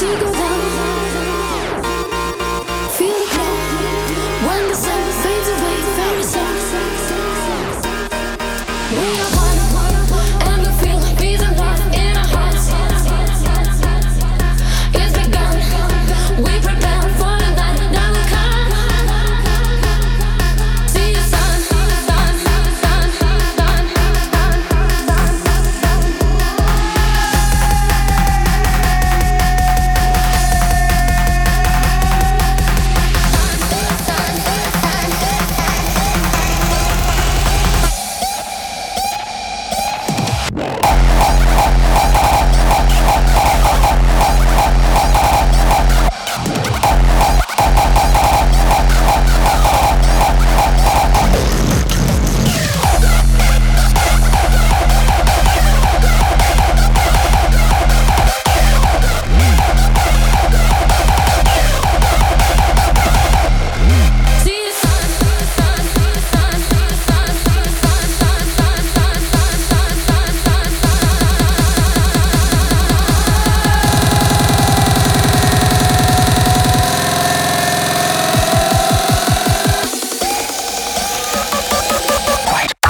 We are